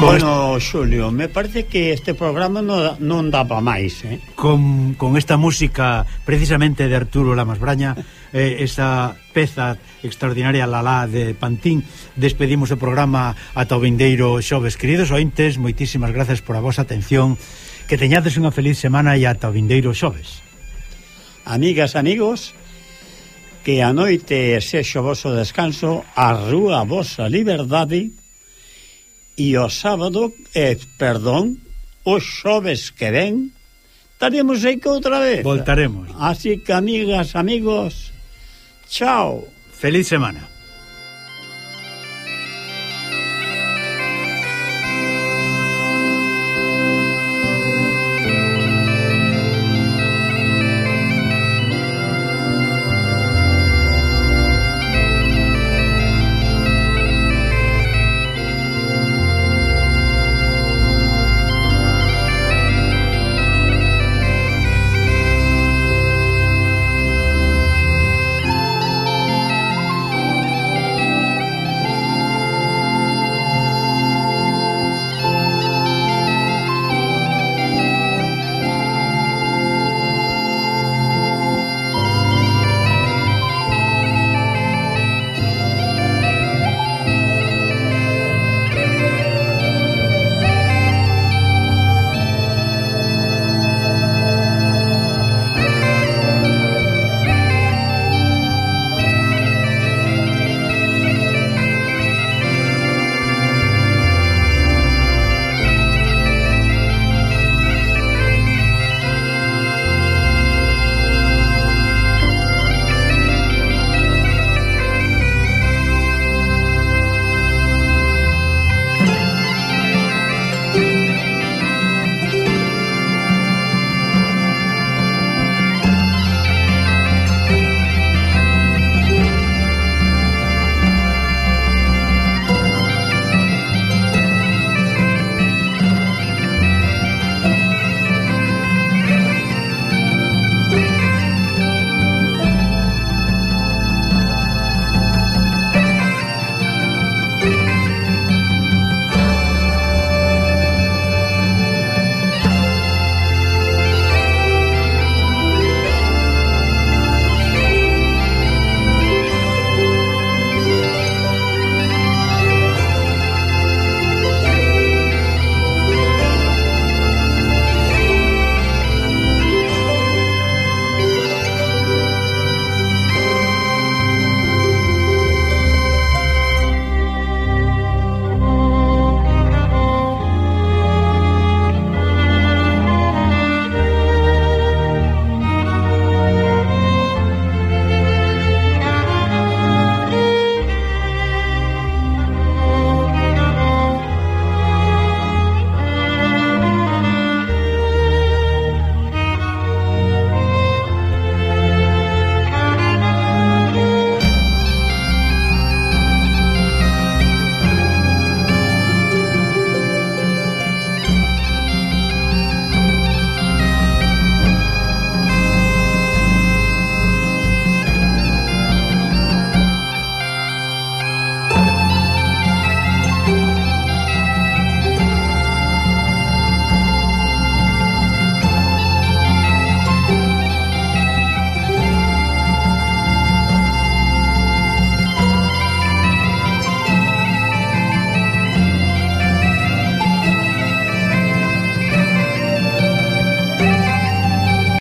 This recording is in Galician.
Bueno, est... Xulio, me parece que este programa no, non daba máis, eh? Con, con esta música precisamente de Arturo Lamas Braña, eh, esa peza extraordinaria Lalá de Pantín, despedimos o programa ata o vindeiro xoves. Queridos ointes, moitísimas gracias por a vosa atención, que teñades unha feliz semana e ata o vindeiro xoves. Amigas, amigos, que a noite sexo voso descanso, a rúa vosa liberdade E o sábado, eh, perdón, o xoves que ven, estaremos aí que outra vez. Voltaremos. Así que, amigas, amigos, chao. Feliz semana.